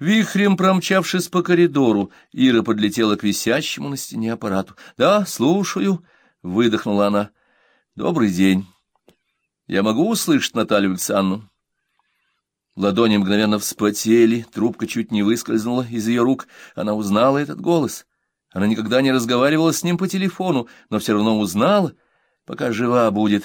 Вихрем промчавшись по коридору, Ира подлетела к висящему на стене аппарату. — Да, слушаю, — выдохнула она. — Добрый день. Я могу услышать Наталью Александровну? Ладони мгновенно вспотели, трубка чуть не выскользнула из ее рук. Она узнала этот голос. Она никогда не разговаривала с ним по телефону, но все равно узнала, пока жива будет.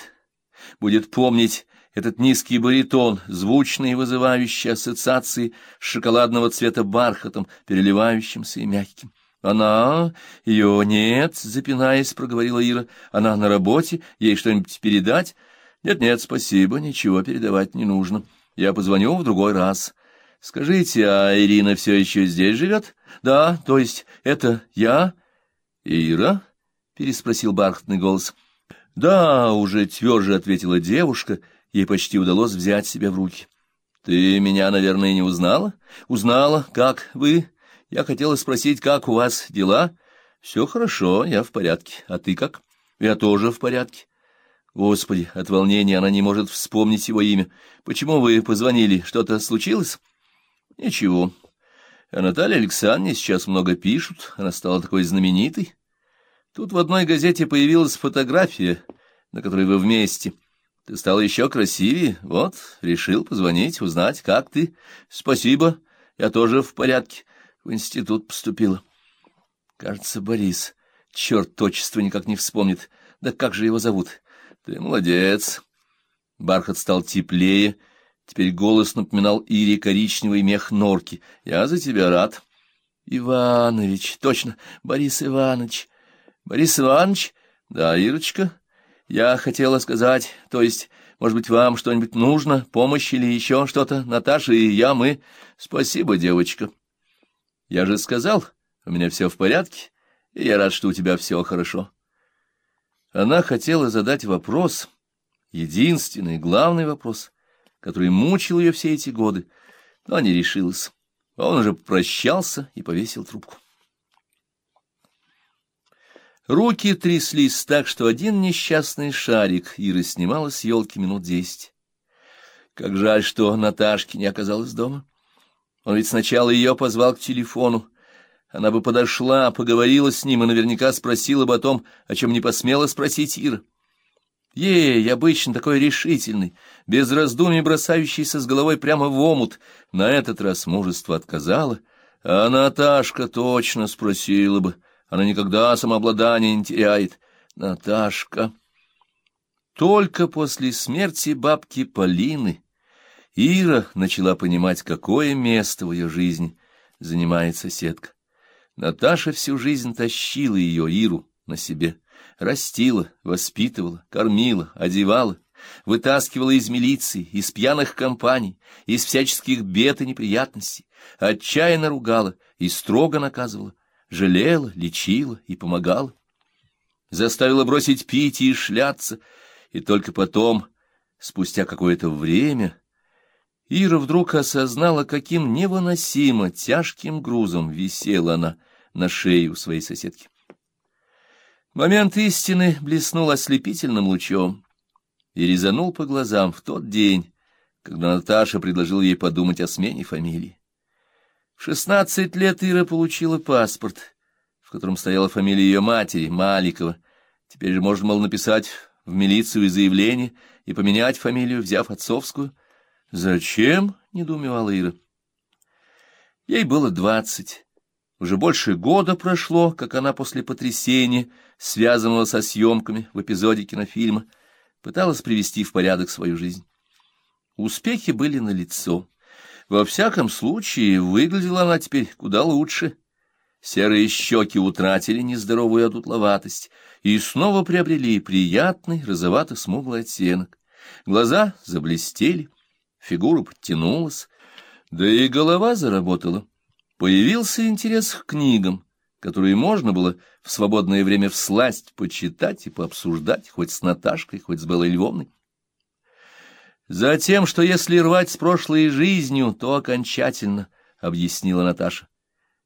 Будет помнить этот низкий баритон, звучный и вызывающий ассоциации шоколадного цвета бархатом, переливающимся и мягким. «Она... ее нет», — запинаясь, проговорила Ира. «Она на работе? Ей что-нибудь передать?» «Нет-нет, спасибо, ничего передавать не нужно. Я позвоню в другой раз. Скажите, а Ирина все еще здесь живет?» «Да, то есть это я?» «Ира?» — переспросил бархатный голос. «Да», — уже тверже ответила девушка, — Ей почти удалось взять себя в руки. — Ты меня, наверное, не узнала? — Узнала. Как вы? Я хотела спросить, как у вас дела? — Все хорошо, я в порядке. А ты как? — Я тоже в порядке. Господи, от волнения она не может вспомнить его имя. Почему вы позвонили? Что-то случилось? — Ничего. А Наталья Александровне сейчас много пишут, она стала такой знаменитой. Тут в одной газете появилась фотография, на которой вы вместе — ты стала еще красивее. Вот, решил позвонить, узнать, как ты. Спасибо, я тоже в порядке. В институт поступила. Кажется, Борис. Черт, отчество никак не вспомнит. Да как же его зовут? Ты молодец. Бархат стал теплее. Теперь голос напоминал Ире коричневый мех норки. Я за тебя рад. Иванович, точно, Борис Иванович. Борис Иванович? Да, Ирочка? Я хотела сказать, то есть, может быть, вам что-нибудь нужно, помощь или еще что-то, Наташа и я, мы... Спасибо, девочка. Я же сказал, у меня все в порядке, и я рад, что у тебя все хорошо. Она хотела задать вопрос, единственный, главный вопрос, который мучил ее все эти годы, но не решилась. Он уже прощался и повесил трубку. Руки тряслись так, что один несчастный шарик Ира снимала с елки минут десять. Как жаль, что Наташки не оказалась дома. Он ведь сначала ее позвал к телефону. Она бы подошла, поговорила с ним и наверняка спросила бы о том, о чем не посмела спросить Ира. Ей, обычно такой решительный, без раздумий бросающийся с головой прямо в омут, на этот раз мужество отказало, а Наташка точно спросила бы — она никогда самообладание не теряет. Наташка. Только после смерти бабки Полины Ира начала понимать, какое место в ее жизни занимает соседка. Наташа всю жизнь тащила ее, Иру, на себе, растила, воспитывала, кормила, одевала, вытаскивала из милиции, из пьяных компаний, из всяческих бед и неприятностей, отчаянно ругала и строго наказывала, жалела, лечила и помогала. Заставила бросить пить и шляться, и только потом, спустя какое-то время, Ира вдруг осознала, каким невыносимо тяжким грузом висела она на шее у своей соседки. Момент истины блеснул ослепительным лучом и резанул по глазам в тот день, когда Наташа предложила ей подумать о смене фамилии. В шестнадцать лет Ира получила паспорт, в котором стояла фамилия ее матери, Маликова. Теперь же можно было написать в милицию заявление и поменять фамилию, взяв отцовскую. «Зачем?» — недоумевала Ира. Ей было двадцать. Уже больше года прошло, как она после потрясения, связанного со съемками в эпизоде кинофильма, пыталась привести в порядок свою жизнь. Успехи были налицо. Во всяком случае, выглядела она теперь куда лучше. Серые щеки утратили нездоровую одутловатость и снова приобрели приятный розовато-смуглый оттенок. Глаза заблестели, фигура подтянулась, да и голова заработала. Появился интерес к книгам, которые можно было в свободное время всласть почитать и пообсуждать хоть с Наташкой, хоть с Белой Львовной. Затем, что если рвать с прошлой жизнью, то окончательно, — объяснила Наташа.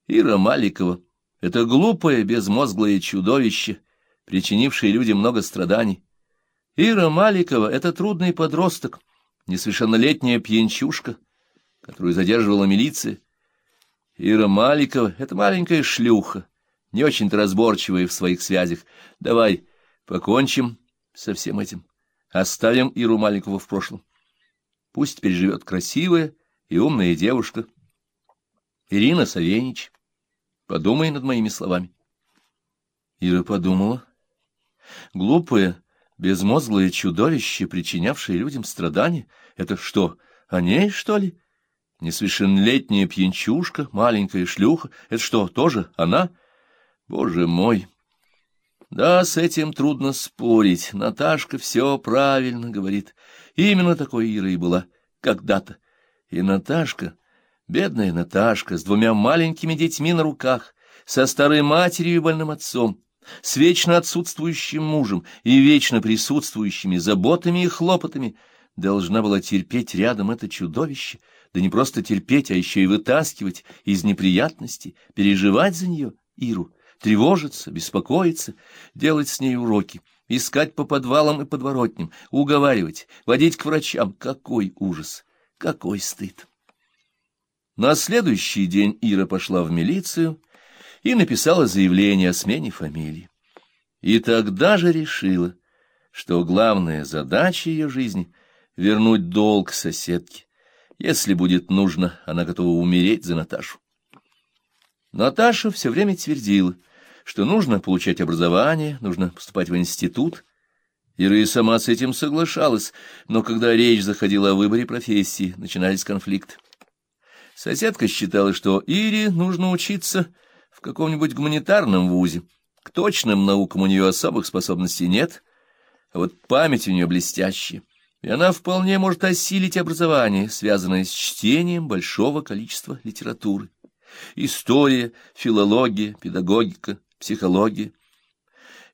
Ира Маликова — это глупое, безмозглое чудовище, причинившее людям много страданий. Ира Маликова — это трудный подросток, несовершеннолетняя пьянчушка, которую задерживала милиция. Ира Маликова — это маленькая шлюха, не очень-то разборчивая в своих связях. Давай покончим со всем этим. Оставим Иру Маликову в прошлом. Пусть теперь живет красивая и умная девушка. Ирина Савенич, подумай над моими словами. Ира подумала. Глупое, безмозглое чудовище, причинявшее людям страдания, это что, о ней, что ли? Несовершеннолетняя пьянчушка, маленькая шлюха, это что, тоже она? Боже мой! Да, с этим трудно спорить. Наташка все правильно говорит. Именно такой Ира и была когда-то. И Наташка, бедная Наташка, с двумя маленькими детьми на руках, со старой матерью и больным отцом, с вечно отсутствующим мужем и вечно присутствующими заботами и хлопотами, должна была терпеть рядом это чудовище, да не просто терпеть, а еще и вытаскивать из неприятностей, переживать за нее, Иру, тревожиться, беспокоиться, делать с ней уроки, искать по подвалам и подворотням, уговаривать, водить к врачам. Какой ужас, какой стыд! На следующий день Ира пошла в милицию и написала заявление о смене фамилии. И тогда же решила, что главная задача ее жизни — вернуть долг соседке. Если будет нужно, она готова умереть за Наташу. Наташа все время твердила — что нужно получать образование, нужно поступать в институт. Ира и сама с этим соглашалась, но когда речь заходила о выборе профессии, начинались конфликты. Соседка считала, что Ире нужно учиться в каком-нибудь гуманитарном вузе. К точным наукам у нее особых способностей нет, а вот память у нее блестящая, и она вполне может осилить образование, связанное с чтением большого количества литературы. История, филология, педагогика, психологии.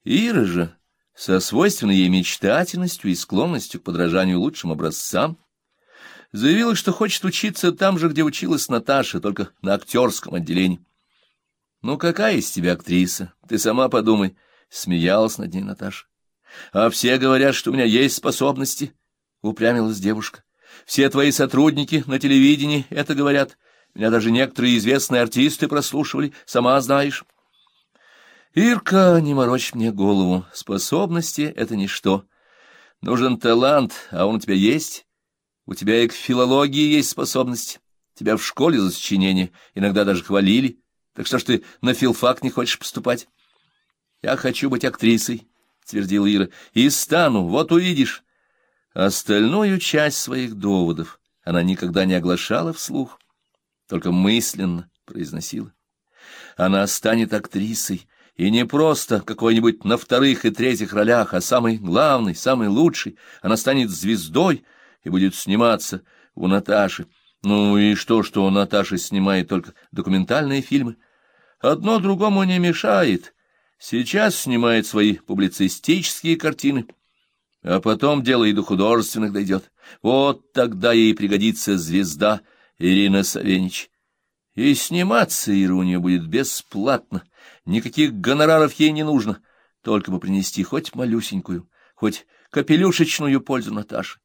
Ира же, со свойственной ей мечтательностью и склонностью к подражанию лучшим образцам, заявила, что хочет учиться там же, где училась Наташа, только на актерском отделении. «Ну, какая из тебя актриса? Ты сама подумай», — смеялась над ней Наташа. «А все говорят, что у меня есть способности», — упрямилась девушка. «Все твои сотрудники на телевидении это говорят. Меня даже некоторые известные артисты прослушивали, сама знаешь». Ирка, не морочь мне голову, способности — это ничто. Нужен талант, а он у тебя есть. У тебя и к филологии есть способность. Тебя в школе за сочинение иногда даже хвалили. Так что ж ты на филфак не хочешь поступать? Я хочу быть актрисой, — твердила Ира, — и стану, вот увидишь. Остальную часть своих доводов она никогда не оглашала вслух, только мысленно произносила. Она станет актрисой, и не просто какой-нибудь на вторых и третьих ролях, а самый главный, самый лучший. Она станет звездой и будет сниматься у Наташи. Ну и что, что Наташа снимает только документальные фильмы? Одно другому не мешает. Сейчас снимает свои публицистические картины, а потом дело и до художественных дойдет. Вот тогда ей пригодится звезда Ирина Савенич. И сниматься Ира у нее будет бесплатно. Никаких гонораров ей не нужно, только бы принести хоть малюсенькую, хоть капелюшечную пользу Наташе.